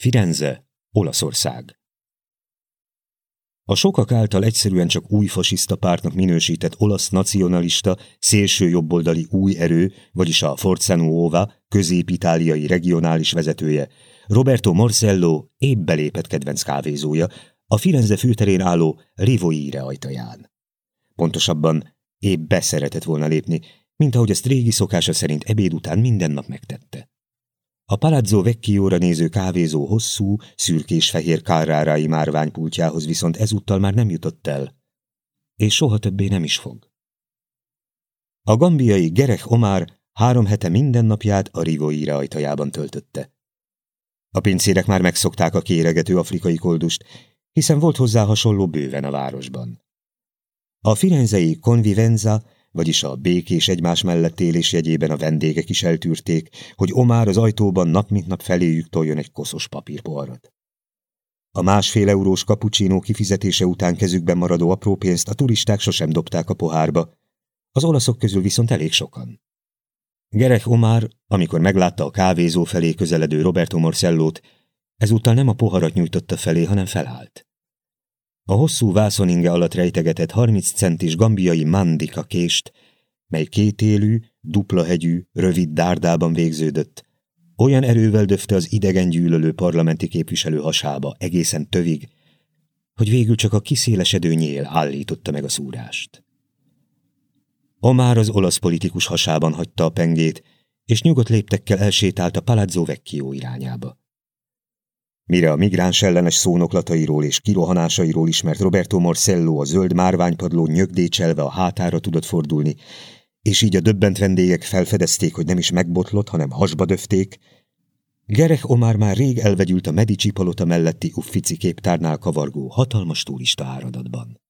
Firenze, Olaszország. A sokak által egyszerűen csak új fasiszta pártnak minősített olasz nacionalista, szélső jobboldali új erő, vagyis a Forza Nuova, közép-itáliai regionális vezetője, Roberto Morsello épp belépett kedvenc kávézója, a Firenze főterén álló Rivoire ajtaján. Pontosabban épp beszeretett volna lépni, mint ahogy a régi szokása szerint ebéd után minden nap megtette. A Palazzo Vecchióra néző kávézó hosszú, szürkés-fehér kárrárái márványpultjához viszont ezúttal már nem jutott el, és soha többé nem is fog. A gambiai Gerek Omar három hete minden napját a Rivoire ajtajában töltötte. A pincérek már megszokták a kéregető afrikai koldust, hiszen volt hozzá hasonló bőven a városban. A firenzei Convivenza vagyis a békés egymás mellett élés jegyében a vendégek is eltűrték, hogy Omár az ajtóban nap mint nap feléjük toljon egy koszos papírpoharat. A másfél eurós kapucsinó kifizetése után kezükben maradó apró pénzt a turisták sosem dobták a pohárba, az olaszok közül viszont elég sokan. Gerek Omar, amikor meglátta a kávézó felé közeledő Roberto Morcellót, ezúttal nem a poharat nyújtotta felé, hanem felállt. A hosszú vászoninge alatt rejtegetett 30 centis gambiai mandika kést, mely kétélű, dupla hegyű, rövid dárdában végződött, olyan erővel döfte az idegen gyűlölő parlamenti képviselő hasába, egészen tövig, hogy végül csak a kiszélesedő nyél állította meg a szúrást. Omár az olasz politikus hasában hagyta a pengét, és nyugodt léptekkel elsétált a Palazzo Vecchio irányába. Mire a migráns ellenes szónoklatairól és kirohanásairól ismert Roberto Morcello a zöld márványpadló nyögdécselve a hátára tudott fordulni, és így a döbbent vendégek felfedezték, hogy nem is megbotlott, hanem hasba döfték, Gerek Omar már rég elvegyült a Medici palota melletti uffici képtárnál kavargó hatalmas turista áradatban.